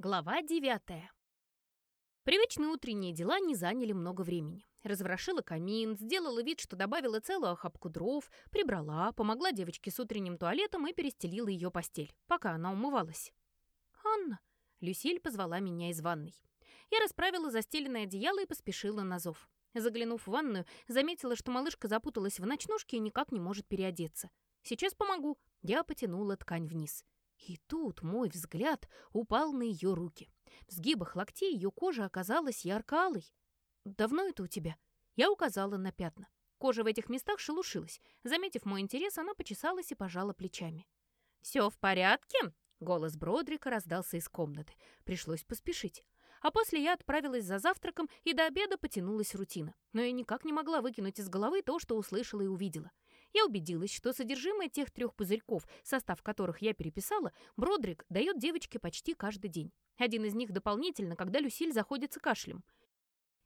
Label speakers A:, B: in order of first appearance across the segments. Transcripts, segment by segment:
A: Глава девятая. Привычные утренние дела не заняли много времени. Разворошила камин, сделала вид, что добавила целую охапку дров, прибрала, помогла девочке с утренним туалетом и перестелила ее постель, пока она умывалась. «Анна!» — Люсиль позвала меня из ванной. Я расправила застеленное одеяло и поспешила на зов. Заглянув в ванную, заметила, что малышка запуталась в ночнушке и никак не может переодеться. «Сейчас помогу». Я потянула ткань вниз. И тут мой взгляд упал на ее руки. В сгибах локтей ее кожа оказалась ярко-алой. «Давно это у тебя?» Я указала на пятна. Кожа в этих местах шелушилась. Заметив мой интерес, она почесалась и пожала плечами. «Все в порядке?» Голос Бродрика раздался из комнаты. Пришлось поспешить. А после я отправилась за завтраком, и до обеда потянулась рутина. Но я никак не могла выкинуть из головы то, что услышала и увидела я убедилась, что содержимое тех трех пузырьков, состав которых я переписала, Бродрик дает девочке почти каждый день. Один из них дополнительно, когда Люсиль заходится кашлем.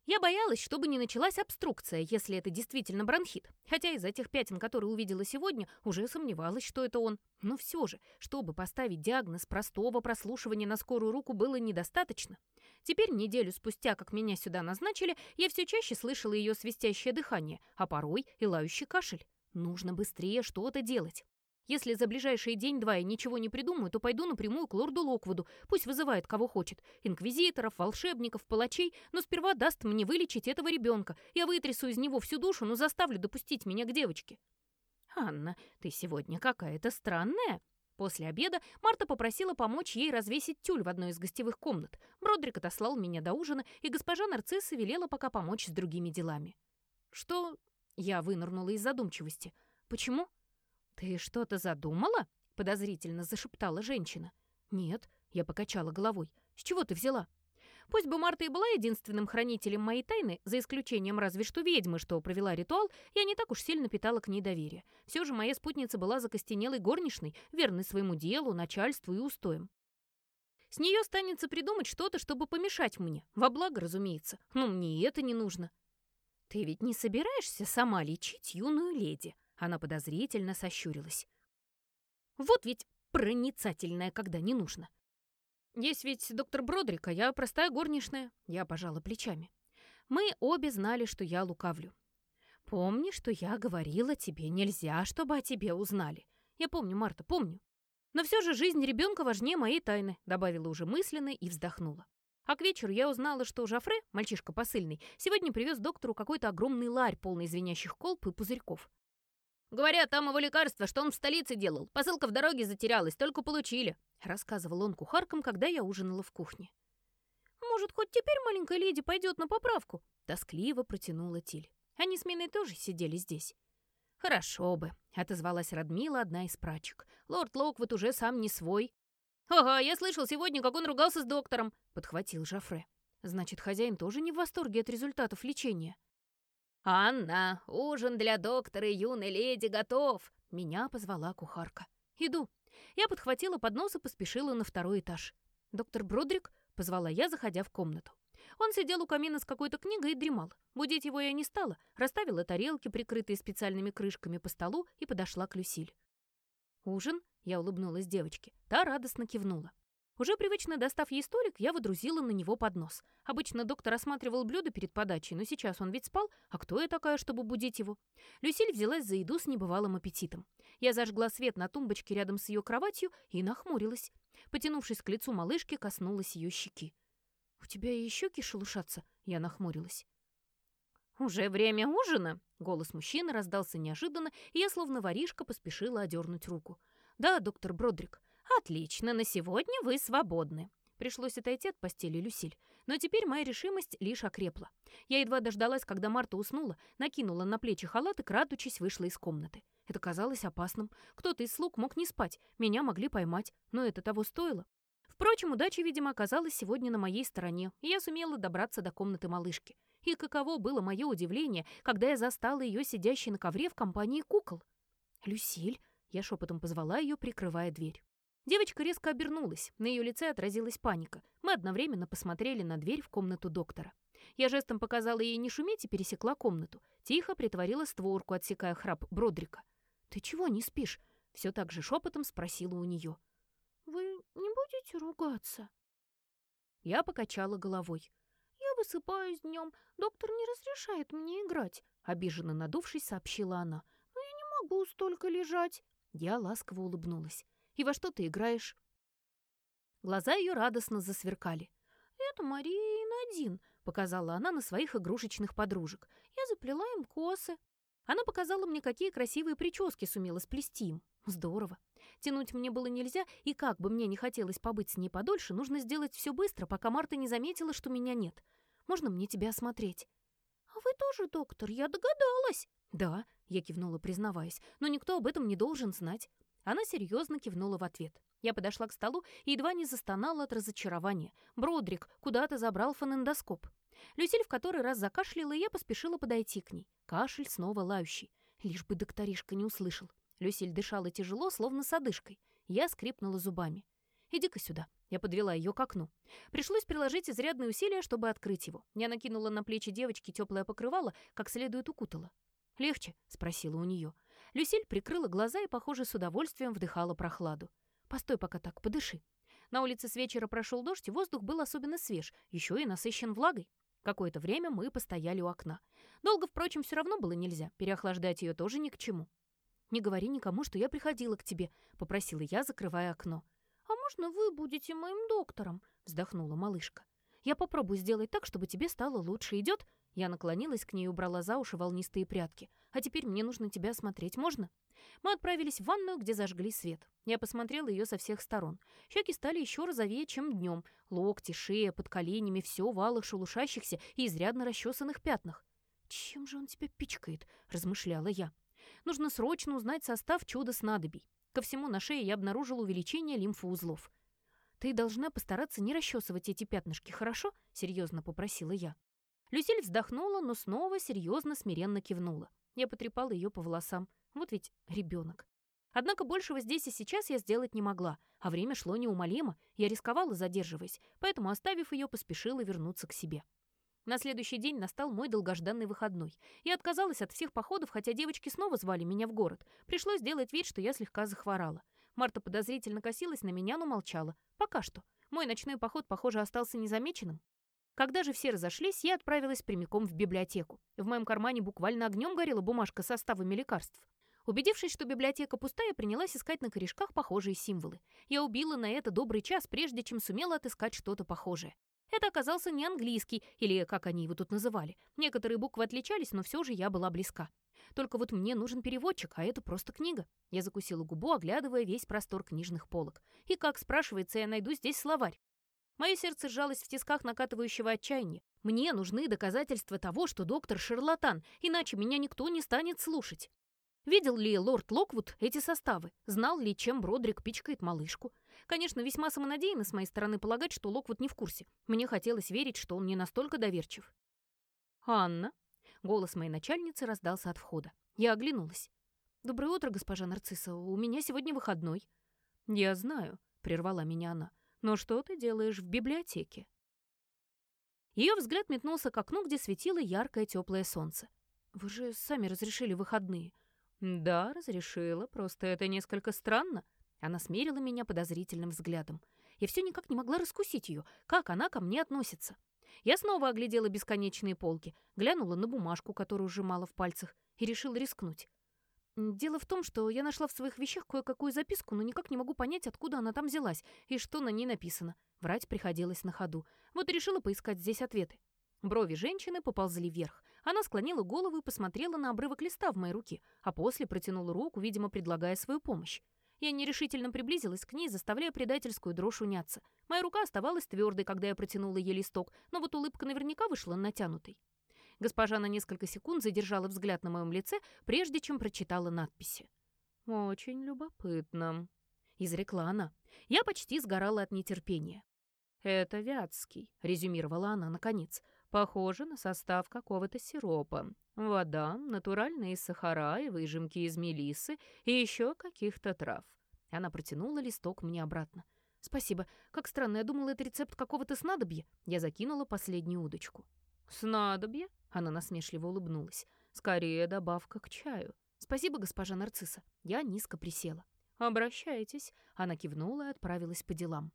A: Я боялась, чтобы не началась обструкция, если это действительно бронхит. Хотя из этих пятен, которые увидела сегодня, уже сомневалась, что это он. Но все же, чтобы поставить диагноз простого прослушивания на скорую руку было недостаточно. Теперь, неделю спустя, как меня сюда назначили, я все чаще слышала ее свистящее дыхание, а порой и лающий кашель. Нужно быстрее что-то делать. Если за ближайшие день-два я ничего не придумаю, то пойду напрямую к лорду Локвуду. Пусть вызывает кого хочет. Инквизиторов, волшебников, палачей. Но сперва даст мне вылечить этого ребенка. Я вытрясу из него всю душу, но заставлю допустить меня к девочке. «Анна, ты сегодня какая-то странная». После обеда Марта попросила помочь ей развесить тюль в одной из гостевых комнат. Бродрик отослал меня до ужина, и госпожа Нарцисса велела пока помочь с другими делами. «Что я вынырнула из задумчивости. «Почему?» «Ты что-то задумала?» — подозрительно зашептала женщина. «Нет», — я покачала головой. «С чего ты взяла?» Пусть бы Марта и была единственным хранителем моей тайны, за исключением разве что ведьмы, что провела ритуал, я не так уж сильно питала к ней доверие. Все же моя спутница была закостенелой горничной, верной своему делу, начальству и устоям. С нее останется придумать что-то, чтобы помешать мне. Во благо, разумеется. Но мне и это не нужно. «Ты ведь не собираешься сама лечить юную леди?» Она подозрительно сощурилась. «Вот ведь проницательная, когда не нужно. Есть ведь доктор Бродрик, а я простая горничная». Я пожала плечами. Мы обе знали, что я лукавлю. «Помни, что я говорила тебе, нельзя, чтобы о тебе узнали. Я помню, Марта, помню. Но все же жизнь ребенка важнее моей тайны», добавила уже мысленно и вздохнула. А к вечеру я узнала, что Жафре, мальчишка посыльный, сегодня привез доктору какой-то огромный ларь, полный звенящих колб и пузырьков. «Говорят, там его лекарство, что он в столице делал. Посылка в дороге затерялась, только получили», — рассказывал он кухаркам, когда я ужинала в кухне. «Может, хоть теперь маленькая леди пойдет на поправку?» — тоскливо протянула Тиль. Они с Миной тоже сидели здесь. «Хорошо бы», — отозвалась Радмила, одна из прачек. «Лорд Локвуд уже сам не свой. «Ага, я слышал сегодня, как он ругался с доктором», — подхватил Жафре. «Значит, хозяин тоже не в восторге от результатов лечения». «Анна, ужин для доктора и юной леди готов!» Меня позвала кухарка. «Иду». Я подхватила поднос и поспешила на второй этаж. «Доктор Бродрик?» — позвала я, заходя в комнату. Он сидел у камина с какой-то книгой и дремал. Будить его я не стала, расставила тарелки, прикрытые специальными крышками по столу, и подошла к Люсиль. «Ужин?» Я улыбнулась девочке. Та радостно кивнула. Уже привычно достав ей столик, я водрузила на него поднос. Обычно доктор осматривал блюдо перед подачей, но сейчас он ведь спал, а кто я такая, чтобы будить его? Люсиль взялась за еду с небывалым аппетитом. Я зажгла свет на тумбочке рядом с ее кроватью и нахмурилась. Потянувшись к лицу малышки, коснулась ее щеки. «У тебя и щеки шелушатся?» Я нахмурилась. «Уже время ужина?» Голос мужчины раздался неожиданно, и я, словно воришка, поспешила одернуть руку. «Да, доктор Бродрик». «Отлично, на сегодня вы свободны». Пришлось отойти от постели Люсиль. Но теперь моя решимость лишь окрепла. Я едва дождалась, когда Марта уснула, накинула на плечи халат и, крадучись, вышла из комнаты. Это казалось опасным. Кто-то из слуг мог не спать, меня могли поймать, но это того стоило. Впрочем, удача, видимо, оказалась сегодня на моей стороне, и я сумела добраться до комнаты малышки. И каково было мое удивление, когда я застала ее сидящей на ковре в компании кукол. «Люсиль!» Я шепотом позвала ее, прикрывая дверь. Девочка резко обернулась, на ее лице отразилась паника. Мы одновременно посмотрели на дверь в комнату доктора. Я жестом показала ей не шуметь и пересекла комнату. Тихо притворила створку, отсекая храп Бродрика. «Ты чего не спишь?» Все так же шепотом спросила у нее. «Вы не будете ругаться?» Я покачала головой. «Я высыпаюсь днем. Доктор не разрешает мне играть», — обиженно надувшись, сообщила она. «Но я не могу столько лежать». Я ласково улыбнулась. «И во что ты играешь?» Глаза ее радостно засверкали. «Это Мария и Надин», — показала она на своих игрушечных подружек. «Я заплела им косы». Она показала мне, какие красивые прически сумела сплести им. Здорово. Тянуть мне было нельзя, и как бы мне не хотелось побыть с ней подольше, нужно сделать все быстро, пока Марта не заметила, что меня нет. Можно мне тебя осмотреть?» «А вы тоже доктор, я догадалась». «Да», — я кивнула, признаваясь, «но никто об этом не должен знать». Она серьезно кивнула в ответ. Я подошла к столу и едва не застонала от разочарования. Бродрик куда-то забрал фонендоскоп. Люсиль в который раз закашляла, и я поспешила подойти к ней. Кашель снова лающий. Лишь бы докторишка не услышал. Люсиль дышала тяжело, словно с одышкой. Я скрипнула зубами. «Иди-ка сюда». Я подвела ее к окну. Пришлось приложить изрядные усилия, чтобы открыть его. Я накинула на плечи девочки теплое покрывало, как следует укутала. «Легче?» — спросила у нее. Люсиль прикрыла глаза и, похоже, с удовольствием вдыхала прохладу. «Постой пока так, подыши». На улице с вечера прошел дождь, и воздух был особенно свеж, еще и насыщен влагой. Какое-то время мы постояли у окна. Долго, впрочем, все равно было нельзя, переохлаждать ее тоже ни к чему. «Не говори никому, что я приходила к тебе», — попросила я, закрывая окно. «А можно вы будете моим доктором?» — вздохнула малышка. «Я попробую сделать так, чтобы тебе стало лучше. Идет?» Я наклонилась к ней и убрала за уши волнистые прятки. «А теперь мне нужно тебя осмотреть. Можно?» Мы отправились в ванную, где зажгли свет. Я посмотрела ее со всех сторон. Щеки стали еще розовее, чем днем. Локти, шея, под коленями, все в алых, шелушащихся и изрядно расчесанных пятнах. «Чем же он тебя пичкает?» — размышляла я. «Нужно срочно узнать состав чуда-снадобий. Ко всему на шее я обнаружила увеличение лимфоузлов. «Ты должна постараться не расчесывать эти пятнышки, хорошо?» — серьезно попросила я. Люсиль вздохнула, но снова серьезно смиренно кивнула. Я потрепала ее по волосам. Вот ведь ребенок. Однако большего здесь и сейчас я сделать не могла, а время шло неумолимо, я рисковала, задерживаясь, поэтому, оставив ее, поспешила вернуться к себе. На следующий день настал мой долгожданный выходной. Я отказалась от всех походов, хотя девочки снова звали меня в город. Пришлось сделать вид, что я слегка захворала. Марта подозрительно косилась на меня, но молчала. Пока что. Мой ночной поход, похоже, остался незамеченным. Когда же все разошлись, я отправилась прямиком в библиотеку. В моем кармане буквально огнем горела бумажка с составами лекарств. Убедившись, что библиотека пустая, принялась искать на корешках похожие символы. Я убила на это добрый час, прежде чем сумела отыскать что-то похожее. Это оказался не английский, или как они его тут называли. Некоторые буквы отличались, но все же я была близка. Только вот мне нужен переводчик, а это просто книга. Я закусила губу, оглядывая весь простор книжных полок. И как, спрашивается, я найду здесь словарь? Мое сердце сжалось в тисках накатывающего отчаяния. Мне нужны доказательства того, что доктор шарлатан, иначе меня никто не станет слушать. Видел ли лорд Локвуд эти составы? Знал ли, чем Бродрик пичкает малышку? Конечно, весьма самонадеянно с моей стороны полагать, что Локвуд не в курсе. Мне хотелось верить, что он не настолько доверчив. «Анна?» Голос моей начальницы раздался от входа. Я оглянулась. «Доброе утро, госпожа Нарцисса. У меня сегодня выходной». «Я знаю», — прервала меня она. «Но что ты делаешь в библиотеке?» Ее взгляд метнулся к окну, где светило яркое теплое солнце. «Вы же сами разрешили выходные. «Да, разрешила, просто это несколько странно». Она смерила меня подозрительным взглядом. Я все никак не могла раскусить ее, как она ко мне относится. Я снова оглядела бесконечные полки, глянула на бумажку, которую сжимала в пальцах, и решила рискнуть. Дело в том, что я нашла в своих вещах кое-какую записку, но никак не могу понять, откуда она там взялась и что на ней написано. Врать приходилось на ходу. Вот решила поискать здесь ответы. Брови женщины поползли вверх. Она склонила голову и посмотрела на обрывок листа в моей руке, а после протянула руку, видимо, предлагая свою помощь. Я нерешительно приблизилась к ней, заставляя предательскую дрожь уняться. Моя рука оставалась твердой, когда я протянула ей листок, но вот улыбка наверняка вышла натянутой. Госпожа на несколько секунд задержала взгляд на моем лице, прежде чем прочитала надписи. «Очень любопытно», — изрекла она. Я почти сгорала от нетерпения. «Это Вятский», — резюмировала она наконец. Похоже на состав какого-то сиропа. Вода, натуральные сахара и выжимки из мелисы и еще каких-то трав. Она протянула листок мне обратно. «Спасибо. Как странно, я думала, это рецепт какого-то снадобья». Я закинула последнюю удочку. «Снадобье?» — она насмешливо улыбнулась. «Скорее добавка к чаю». «Спасибо, госпожа Нарцисса». Я низко присела. «Обращайтесь». Она кивнула и отправилась по делам.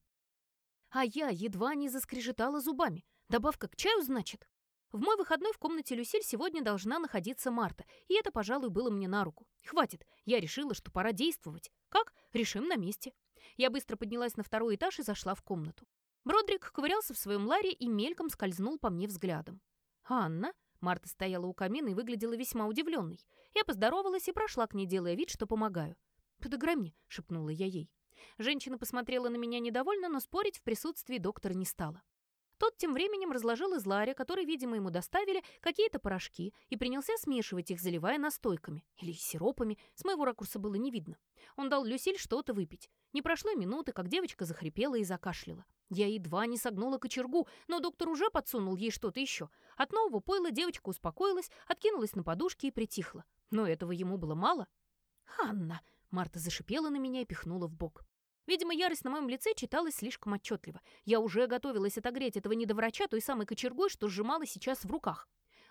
A: А я едва не заскрежетала зубами. Добавка к чаю, значит? В мой выходной в комнате Люсиль сегодня должна находиться Марта, и это, пожалуй, было мне на руку. Хватит, я решила, что пора действовать. Как? Решим на месте. Я быстро поднялась на второй этаж и зашла в комнату. Бродрик ковырялся в своем ларе и мельком скользнул по мне взглядом. «Анна?» Марта стояла у камина и выглядела весьма удивленной. Я поздоровалась и прошла к ней, делая вид, что помогаю. «Подыграй мне», — шепнула я ей. Женщина посмотрела на меня недовольно, но спорить в присутствии доктора не стала. Тот тем временем разложил из ларя, который, видимо, ему доставили, какие-то порошки и принялся смешивать их, заливая настойками или сиропами. С моего ракурса было не видно. Он дал Люсиль что-то выпить. Не прошло минуты, как девочка захрипела и закашляла. Я едва не согнула кочергу, но доктор уже подсунул ей что-то еще. От нового пойла девочка успокоилась, откинулась на подушки и притихла. Но этого ему было мало. «Анна!» — Марта зашипела на меня и пихнула в бок. Видимо, ярость на моем лице читалась слишком отчетливо. Я уже готовилась отогреть этого недоврача той самой кочергой, что сжимала сейчас в руках.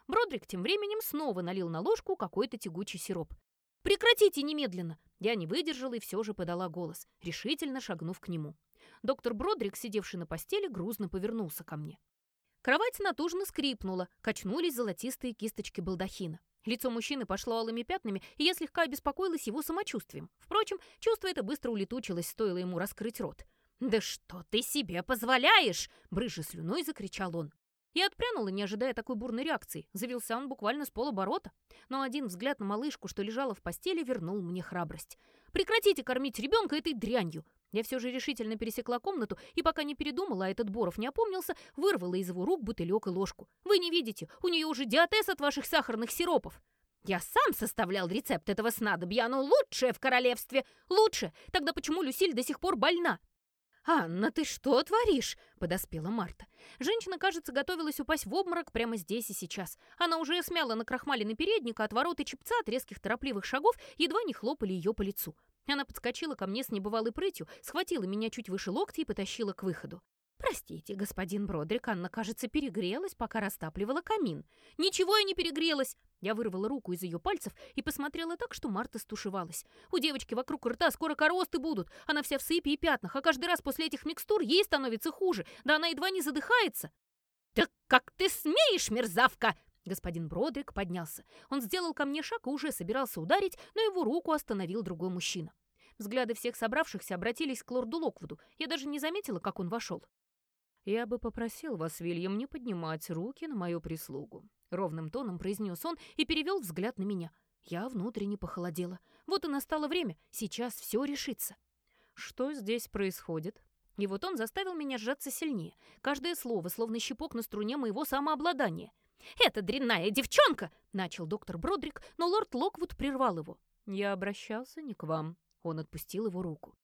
A: Бродрик тем временем снова налил на ложку какой-то тягучий сироп. «Прекратите немедленно!» Я не выдержала и все же подала голос, решительно шагнув к нему. Доктор Бродрик, сидевший на постели, грузно повернулся ко мне. Кровать натужно скрипнула, качнулись золотистые кисточки балдахина. Лицо мужчины пошло алыми пятнами, и я слегка обеспокоилась его самочувствием. Впрочем, чувство это быстро улетучилось, стоило ему раскрыть рот. «Да что ты себе позволяешь?» — брыжа слюной закричал он. Я отпрянула, не ожидая такой бурной реакции. Завелся он буквально с полоборота. Но один взгляд на малышку, что лежала в постели, вернул мне храбрость. «Прекратите кормить ребенка этой дрянью!» Я все же решительно пересекла комнату и, пока не передумала, а этот Боров не опомнился, вырвала из его рук бутылек и ложку. «Вы не видите, у нее уже диатез от ваших сахарных сиропов!» «Я сам составлял рецепт этого снадобья, оно лучшее в королевстве! Лучше! Тогда почему Люсиль до сих пор больна?» «Анна, ты что творишь?» — подоспела Марта. Женщина, кажется, готовилась упасть в обморок прямо здесь и сейчас. Она уже смяла на крахмаленный передник, а от ворот и чепца от резких торопливых шагов едва не хлопали ее по лицу. Она подскочила ко мне с небывалой прытью, схватила меня чуть выше локтя и потащила к выходу. «Простите, господин Бродрик, Анна, кажется, перегрелась, пока растапливала камин». «Ничего я не перегрелась!» Я вырвала руку из ее пальцев и посмотрела так, что Марта стушевалась. «У девочки вокруг рта скоро коросты будут. Она вся в сыпи и пятнах, а каждый раз после этих микстур ей становится хуже. Да она едва не задыхается». «Так как ты смеешь, мерзавка!» Господин Бродрик поднялся. Он сделал ко мне шаг и уже собирался ударить, но его руку остановил другой мужчина. Взгляды всех собравшихся обратились к лорду Локвуду. Я даже не заметила, как он вошел. «Я бы попросил вас, Вильям, не поднимать руки на мою прислугу», — ровным тоном произнес он и перевел взгляд на меня. Я внутренне похолодела. Вот и настало время. Сейчас все решится. «Что здесь происходит?» И вот он заставил меня сжаться сильнее. Каждое слово, словно щепок на струне моего самообладания — «Это дрянная девчонка!» — начал доктор Бродрик, но лорд Локвуд прервал его. «Я обращался не к вам». Он отпустил его руку.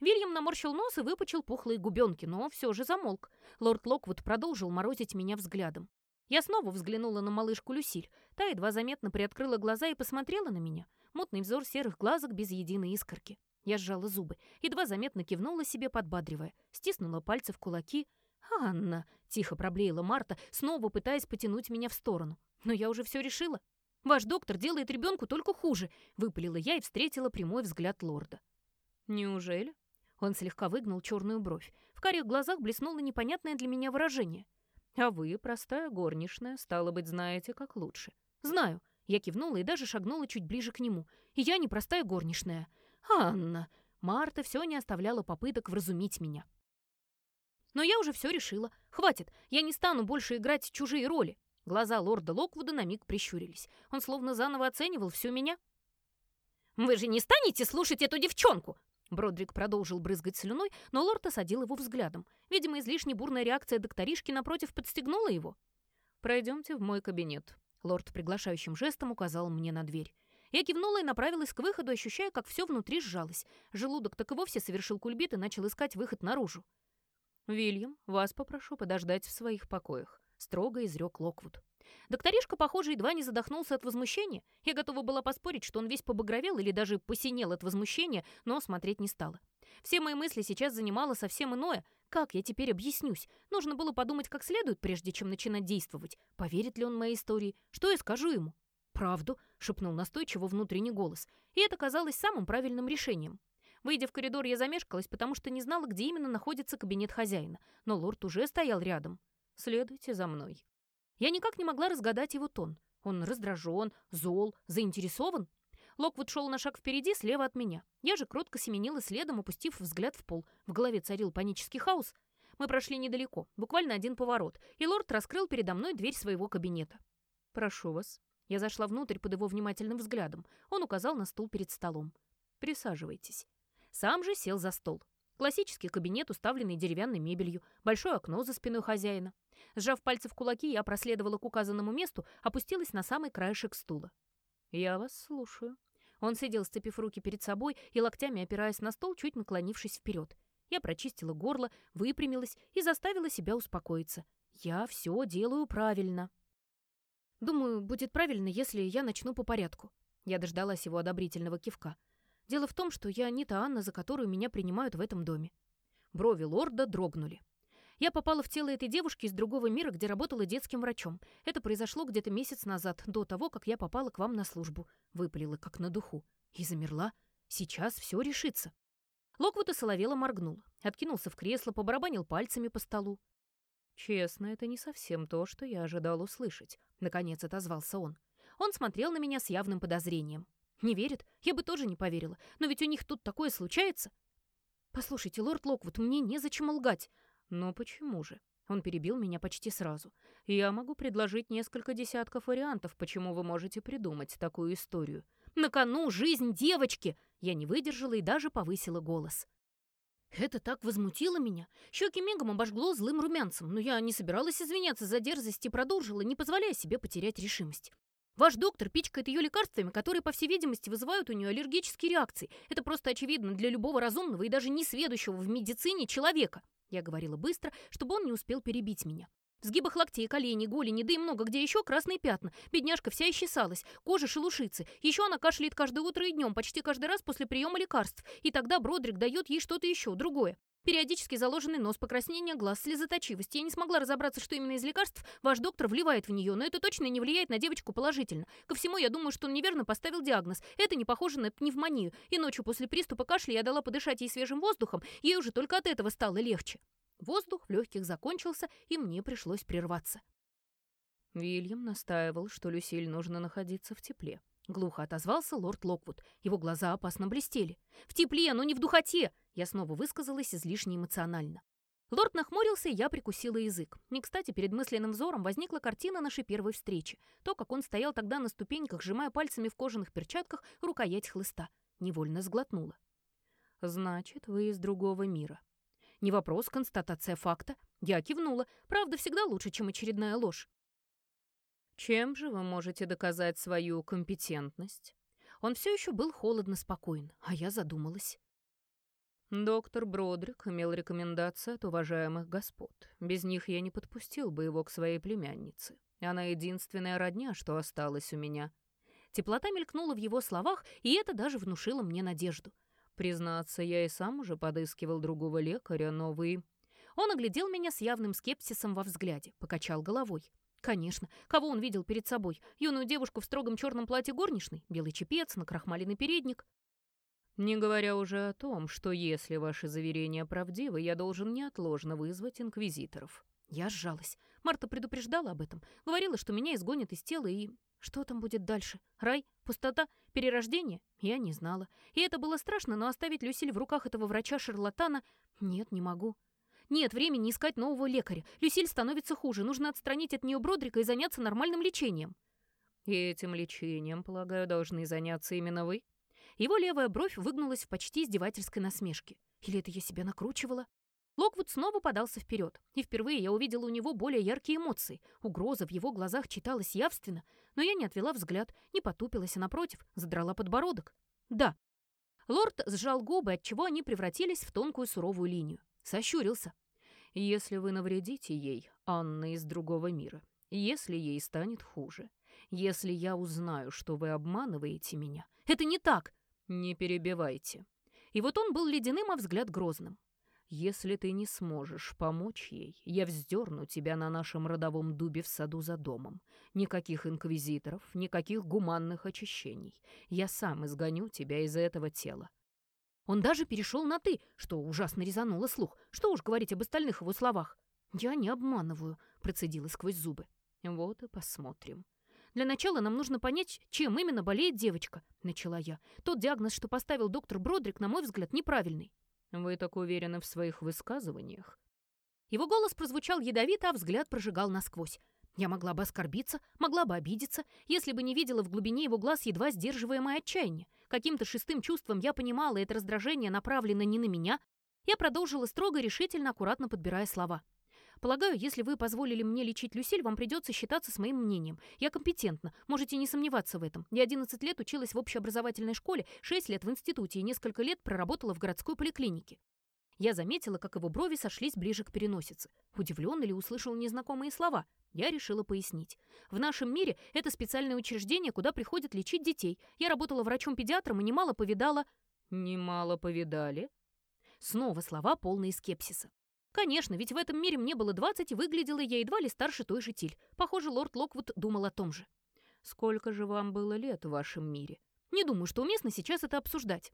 A: Вильям наморщил нос и выпучил пухлые губенки, но все же замолк. Лорд Локвуд продолжил морозить меня взглядом. Я снова взглянула на малышку Люсиль. Та едва заметно приоткрыла глаза и посмотрела на меня. Мутный взор серых глазок без единой искорки. Я сжала зубы, едва заметно кивнула себе, подбадривая. Стиснула пальцы в кулаки — «Анна!» — тихо проблеяла Марта, снова пытаясь потянуть меня в сторону. «Но я уже все решила. Ваш доктор делает ребенку только хуже», — выпалила я и встретила прямой взгляд лорда. «Неужели?» Он слегка выгнул черную бровь. В карих глазах блеснуло непонятное для меня выражение. «А вы, простая горничная, стало быть, знаете, как лучше». «Знаю». Я кивнула и даже шагнула чуть ближе к нему. «И я не простая горничная». «Анна!» Марта все не оставляла попыток вразумить меня. Но я уже все решила. Хватит, я не стану больше играть чужие роли. Глаза лорда Локвуда на миг прищурились. Он словно заново оценивал всю меня. «Вы же не станете слушать эту девчонку!» Бродрик продолжил брызгать слюной, но лорд осадил его взглядом. Видимо, излишне бурная реакция докторишки напротив подстегнула его. «Пройдемте в мой кабинет». Лорд приглашающим жестом указал мне на дверь. Я кивнула и направилась к выходу, ощущая, как все внутри сжалось. Желудок так и вовсе совершил кульбит и начал искать выход наружу. «Вильям, вас попрошу подождать в своих покоях», — строго изрек Локвуд. Докторишка, похоже, едва не задохнулся от возмущения. Я готова была поспорить, что он весь побагровел или даже посинел от возмущения, но смотреть не стала. Все мои мысли сейчас занимало совсем иное. Как я теперь объяснюсь? Нужно было подумать как следует, прежде чем начинать действовать. Поверит ли он моей истории? Что я скажу ему? «Правду», — шепнул настойчиво внутренний голос. И это казалось самым правильным решением. Выйдя в коридор, я замешкалась, потому что не знала, где именно находится кабинет хозяина, но лорд уже стоял рядом. «Следуйте за мной». Я никак не могла разгадать его тон. Он раздражен, зол, заинтересован. Локвуд шел на шаг впереди, слева от меня. Я же кротко семенила следом, опустив взгляд в пол. В голове царил панический хаос. Мы прошли недалеко, буквально один поворот, и лорд раскрыл передо мной дверь своего кабинета. «Прошу вас». Я зашла внутрь под его внимательным взглядом. Он указал на стул перед столом. «Присаживайтесь». Сам же сел за стол. Классический кабинет, уставленный деревянной мебелью, большое окно за спиной хозяина. Сжав пальцы в кулаки, я проследовала к указанному месту, опустилась на самый краешек стула. «Я вас слушаю». Он сидел, сцепив руки перед собой и локтями опираясь на стол, чуть наклонившись вперед. Я прочистила горло, выпрямилась и заставила себя успокоиться. Я все делаю правильно. Думаю, будет правильно, если я начну по порядку. Я дождалась его одобрительного кивка. Дело в том, что я не та Анна, за которую меня принимают в этом доме. Брови лорда дрогнули. Я попала в тело этой девушки из другого мира, где работала детским врачом. Это произошло где-то месяц назад, до того, как я попала к вам на службу. Выпалила, как на духу. И замерла. Сейчас все решится. Локвуд соловела моргнул. Откинулся в кресло, побарабанил пальцами по столу. «Честно, это не совсем то, что я ожидал услышать», — наконец отозвался он. Он смотрел на меня с явным подозрением. «Не верит? Я бы тоже не поверила. Но ведь у них тут такое случается». «Послушайте, лорд Локвуд, мне незачем лгать. «Но почему же?» Он перебил меня почти сразу. «Я могу предложить несколько десятков вариантов, почему вы можете придумать такую историю. На кону жизнь девочки!» Я не выдержала и даже повысила голос. Это так возмутило меня. Щеки мигом обожгло злым румянцем, но я не собиралась извиняться за дерзость и продолжила, не позволяя себе потерять решимость. Ваш доктор пичкает ее лекарствами, которые, по всей видимости, вызывают у нее аллергические реакции. Это просто очевидно для любого разумного и даже несведущего в медицине человека. Я говорила быстро, чтобы он не успел перебить меня. В сгибах локтей, коленей, голени, да и много где еще красные пятна. Бедняжка вся исчесалась, кожа шелушится. Еще она кашляет каждое утро и днем, почти каждый раз после приема лекарств. И тогда Бродрик дает ей что-то еще, другое. Периодически заложенный нос, покраснение глаз, слезоточивость. Я не смогла разобраться, что именно из лекарств ваш доктор вливает в нее, но это точно не влияет на девочку положительно. Ко всему, я думаю, что он неверно поставил диагноз. Это не похоже на пневмонию. И ночью после приступа кашля я дала подышать ей свежим воздухом, ей уже только от этого стало легче. Воздух в легких закончился, и мне пришлось прерваться. Вильям настаивал, что Люсиль нужно находиться в тепле. Глухо отозвался лорд Локвуд. Его глаза опасно блестели. «В тепле, но не в духоте!» Я снова высказалась излишне эмоционально. Лорд нахмурился, и я прикусила язык. Не кстати, перед мысленным взором возникла картина нашей первой встречи. То, как он стоял тогда на ступеньках, сжимая пальцами в кожаных перчатках рукоять хлыста. Невольно сглотнула. «Значит, вы из другого мира». Не вопрос, констатация факта. Я кивнула. Правда всегда лучше, чем очередная ложь. Чем же вы можете доказать свою компетентность? Он все еще был холодно спокоен, а я задумалась. Доктор Бродрик имел рекомендации от уважаемых господ. Без них я не подпустил бы его к своей племяннице. Она единственная родня, что осталась у меня. Теплота мелькнула в его словах, и это даже внушило мне надежду. Признаться, я и сам уже подыскивал другого лекаря, но вы... Он оглядел меня с явным скепсисом во взгляде, покачал головой. Конечно, кого он видел перед собой? Юную девушку в строгом черном платье горничной, белый чепец, накрахмаленный передник. Не говоря уже о том, что если ваши заверения правдивы, я должен неотложно вызвать инквизиторов. Я сжалась. Марта предупреждала об этом. Говорила, что меня изгонят из тела и... Что там будет дальше? Рай? Пустота? Перерождение? Я не знала. И это было страшно, но оставить Люсиль в руках этого врача-шарлатана... Нет, не могу. Нет времени искать нового лекаря. Люсиль становится хуже. Нужно отстранить от нее Бродрика и заняться нормальным лечением. И этим лечением, полагаю, должны заняться именно вы? Его левая бровь выгнулась в почти издевательской насмешке. Или это я себя накручивала? Локвуд снова подался вперед, и впервые я увидела у него более яркие эмоции. Угроза в его глазах читалась явственно, но я не отвела взгляд, не потупилась, а напротив, задрала подбородок. «Да». Лорд сжал губы, отчего они превратились в тонкую суровую линию. Сощурился. Если вы навредите ей, Анна из другого мира, если ей станет хуже, если я узнаю, что вы обманываете меня, это не так. Не перебивайте. И вот он был ледяным, а взгляд грозным. Если ты не сможешь помочь ей, я вздерну тебя на нашем родовом дубе в саду за домом. Никаких инквизиторов, никаких гуманных очищений. Я сам изгоню тебя из этого тела. Он даже перешел на «ты», что ужасно резануло слух. Что уж говорить об остальных его словах. «Я не обманываю», — процедила сквозь зубы. «Вот и посмотрим». «Для начала нам нужно понять, чем именно болеет девочка», — начала я. «Тот диагноз, что поставил доктор Бродрик, на мой взгляд, неправильный».
B: «Вы так уверены в своих высказываниях?»
A: Его голос прозвучал ядовито, а взгляд прожигал насквозь. Я могла бы оскорбиться, могла бы обидеться, если бы не видела в глубине его глаз едва сдерживаемое отчаяние. Каким-то шестым чувством я понимала, это раздражение направлено не на меня. Я продолжила строго, решительно, аккуратно подбирая слова. Полагаю, если вы позволили мне лечить Люсиль, вам придется считаться с моим мнением. Я компетентна, можете не сомневаться в этом. Я 11 лет училась в общеобразовательной школе, 6 лет в институте и несколько лет проработала в городской поликлинике. Я заметила, как его брови сошлись ближе к переносице. Удивленно ли услышал незнакомые слова? Я решила пояснить. В нашем мире это специальное учреждение, куда приходят лечить детей. Я работала врачом-педиатром и немало повидала...
B: Немало повидали?
A: Снова слова, полные скепсиса. Конечно, ведь в этом мире мне было 20, и выглядела я едва ли старше той же Тиль. Похоже, лорд Локвуд думал о том же.
B: Сколько же вам было лет в вашем мире?
A: Не думаю, что уместно сейчас это обсуждать.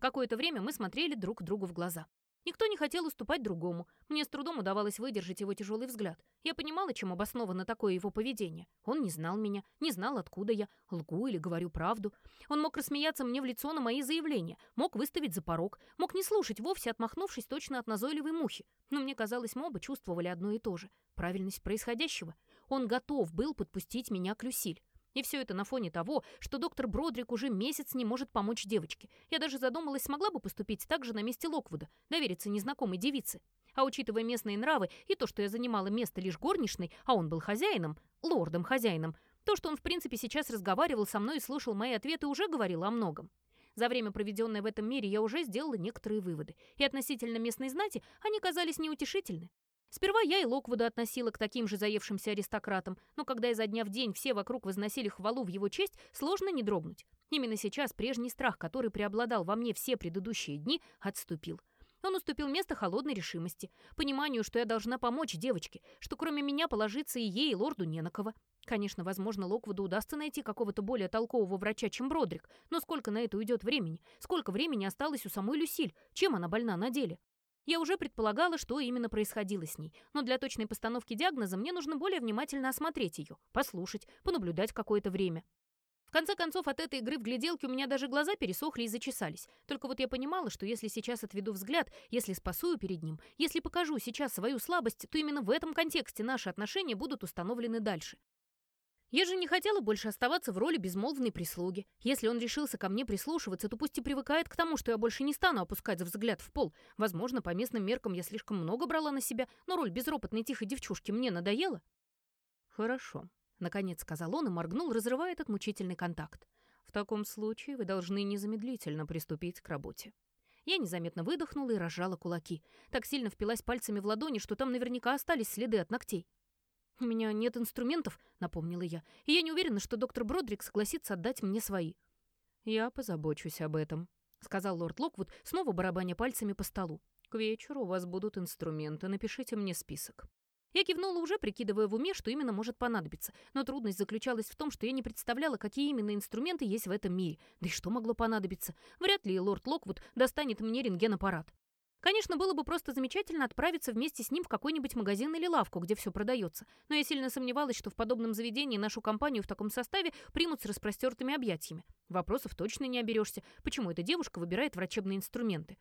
A: Какое-то время мы смотрели друг другу в глаза. Никто не хотел уступать другому. Мне с трудом удавалось выдержать его тяжелый взгляд. Я понимала, чем обосновано такое его поведение. Он не знал меня, не знал, откуда я, лгу или говорю правду. Он мог рассмеяться мне в лицо на мои заявления, мог выставить за порог, мог не слушать вовсе, отмахнувшись точно от назойливой мухи. Но мне казалось, мы оба чувствовали одно и то же — правильность происходящего. Он готов был подпустить меня к Люсиль. И все это на фоне того, что доктор Бродрик уже месяц не может помочь девочке. Я даже задумалась, смогла бы поступить так же на месте Локвуда, довериться незнакомой девице. А учитывая местные нравы и то, что я занимала место лишь горничной, а он был хозяином, лордом-хозяином, то, что он в принципе сейчас разговаривал со мной и слушал мои ответы, уже говорило о многом. За время, проведенное в этом мире, я уже сделала некоторые выводы. И относительно местной знати они казались неутешительны. Сперва я и Локвуда относила к таким же заевшимся аристократам, но когда изо дня в день все вокруг возносили хвалу в его честь, сложно не дрогнуть. Именно сейчас прежний страх, который преобладал во мне все предыдущие дни, отступил. Он уступил место холодной решимости, пониманию, что я должна помочь девочке, что кроме меня положиться и ей, и лорду не на кого. Конечно, возможно, Локвуду удастся найти какого-то более толкового врача, чем Бродрик, но сколько на это уйдет времени? Сколько времени осталось у самой Люсиль? Чем она больна на деле? Я уже предполагала, что именно происходило с ней, но для точной постановки диагноза мне нужно более внимательно осмотреть ее, послушать, понаблюдать какое-то время. В конце концов, от этой игры в гляделки у меня даже глаза пересохли и зачесались. Только вот я понимала, что если сейчас отведу взгляд, если спасую перед ним, если покажу сейчас свою слабость, то именно в этом контексте наши отношения будут установлены дальше. Я же не хотела больше оставаться в роли безмолвной прислуги. Если он решился ко мне прислушиваться, то пусть и привыкает к тому, что я больше не стану опускать взгляд в пол. Возможно, по местным меркам я слишком много брала на себя, но роль безропотной тихой девчушки мне надоела.
B: «Хорошо», — наконец сказал он и моргнул, разрывая этот мучительный контакт. «В таком случае вы должны незамедлительно приступить к работе».
A: Я незаметно выдохнула и разжала кулаки. Так сильно впилась пальцами в ладони, что там наверняка остались следы от ногтей. «У меня нет инструментов», — напомнила я, «и я не уверена, что доктор Бродрик согласится отдать мне свои».
B: «Я позабочусь об этом», — сказал лорд Локвуд, снова барабаня пальцами по столу. «К вечеру у вас будут инструменты, напишите мне список».
A: Я кивнула уже, прикидывая в уме, что именно может понадобиться, но трудность заключалась в том, что я не представляла, какие именно инструменты есть в этом мире, да и что могло понадобиться. Вряд ли лорд Локвуд достанет мне рентген-аппарат. Конечно, было бы просто замечательно отправиться вместе с ним в какой-нибудь магазин или лавку, где все продается, но я сильно сомневалась, что в подобном заведении нашу компанию в таком составе примут с распростертыми объятиями. Вопросов точно не оберешься, почему эта девушка выбирает врачебные инструменты.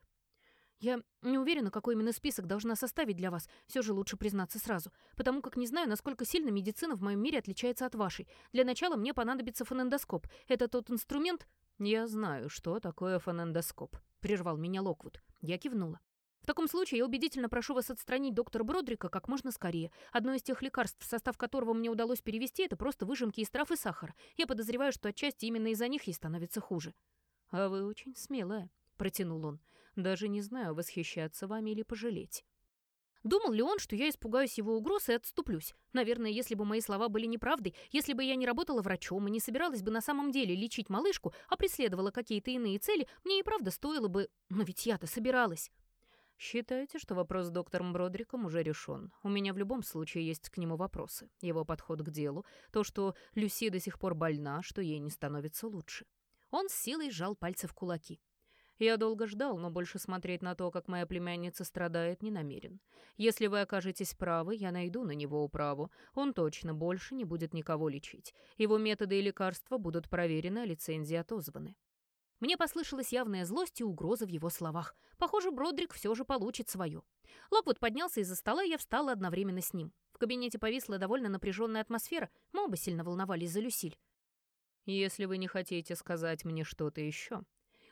A: Я не уверена, какой именно список должна составить для вас, все же лучше признаться сразу, потому как не знаю, насколько сильно медицина в моем мире отличается от вашей. Для начала мне понадобится фонендоскоп. Это тот инструмент...
B: «Я знаю, что такое фонендоскоп», — прервал меня Локвуд. Я кивнула.
A: В таком случае я убедительно прошу вас отстранить доктора Бродрика как можно скорее. Одно из тех лекарств, состав которого мне удалось перевести, это просто выжимки из трав и сахара. Я подозреваю, что отчасти именно из-за них ей становится хуже».
B: «А вы очень смелая», — протянул он. «Даже не знаю, восхищаться вами или пожалеть».
A: Думал ли он, что я испугаюсь его угроз и отступлюсь? Наверное, если бы мои слова были неправдой, если бы я не работала врачом и не собиралась бы на самом деле лечить малышку, а преследовала какие-то иные цели, мне и правда стоило бы... Но ведь я-то собиралась.
B: Считайте, что вопрос с доктором Бродриком уже решен. У меня в любом случае есть к нему вопросы. Его подход к делу, то, что Люси до сих пор больна, что ей не становится лучше.
A: Он с силой сжал пальцы в кулаки.
B: Я долго ждал, но больше смотреть на то, как моя племянница страдает, не намерен. Если вы окажетесь правы, я найду на него управу. Он точно больше не будет никого лечить. Его методы и лекарства будут проверены, а лицензии отозваны.
A: Мне послышалась явная злость и угроза в его словах. Похоже, Бродрик все же получит свое. Локвуд поднялся из-за стола, и я встала одновременно с ним. В кабинете повисла довольно напряженная атмосфера. Мы оба сильно волновались за Люсиль.
B: «Если вы не хотите сказать мне что-то еще,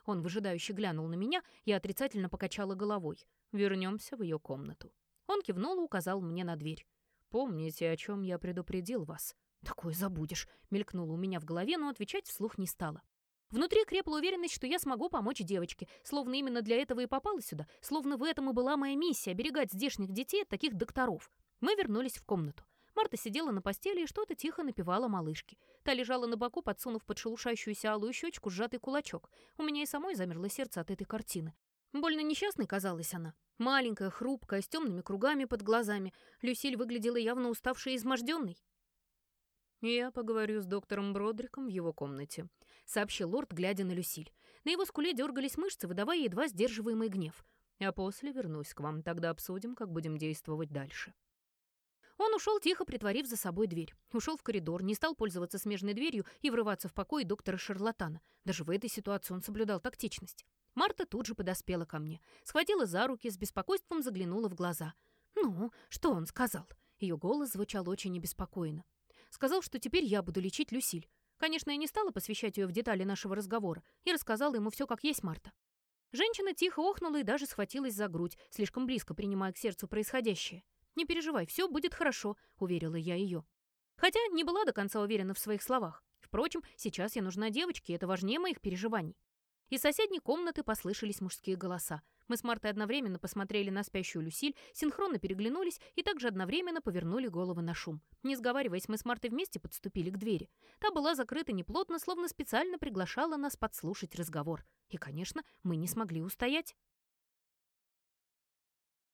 A: он выжидающе глянул на меня, я отрицательно покачала головой.
B: «Вернемся в ее комнату».
A: Он кивнул и указал мне на дверь.
B: «Помните, о чем я предупредил вас?»
A: «Такое забудешь», — мелькнуло у меня в голове, но отвечать вслух не стала. Внутри крепла уверенность, что я смогу помочь девочке, словно именно для этого и попала сюда, словно в этом и была моя миссия — оберегать здешних детей от таких докторов. Мы вернулись в комнату. Марта сидела на постели и что-то тихо напевала малышке. Та лежала на боку, подсунув под шелушающуюся алую щечку сжатый кулачок. У меня и самой замерло сердце от этой картины. Больно несчастной казалась она. Маленькая, хрупкая, с темными кругами под глазами. Люсиль выглядела явно уставшей и изможденной.
B: «Я поговорю с доктором Бродриком в его комнате», —
A: сообщил лорд, глядя на Люсиль. На его скуле дергались мышцы, выдавая едва сдерживаемый гнев.
B: «А после вернусь к вам, тогда обсудим, как будем действовать дальше».
A: Он ушел, тихо притворив за собой дверь. Ушел в коридор, не стал пользоваться смежной дверью и врываться в покой доктора-шарлатана. Даже в этой ситуации он соблюдал тактичность. Марта тут же подоспела ко мне. Схватила за руки, с беспокойством заглянула в глаза. «Ну, что он сказал?» Ее голос звучал очень обеспокоенно. Сказал, что теперь я буду лечить Люсиль. Конечно, я не стала посвящать ее в детали нашего разговора и рассказала ему все как есть, Марта. Женщина тихо охнула и даже схватилась за грудь, слишком близко принимая к сердцу происходящее. «Не переживай, все будет хорошо», — уверила я ее. Хотя не была до конца уверена в своих словах. Впрочем, сейчас я нужна девочке, это важнее моих переживаний. Из соседней комнаты послышались мужские голоса. Мы с Мартой одновременно посмотрели на спящую Люсиль, синхронно переглянулись и также одновременно повернули головы на шум. Не сговариваясь, мы с Мартой вместе подступили к двери. Та была закрыта неплотно, словно специально приглашала нас подслушать разговор. И, конечно, мы не смогли устоять.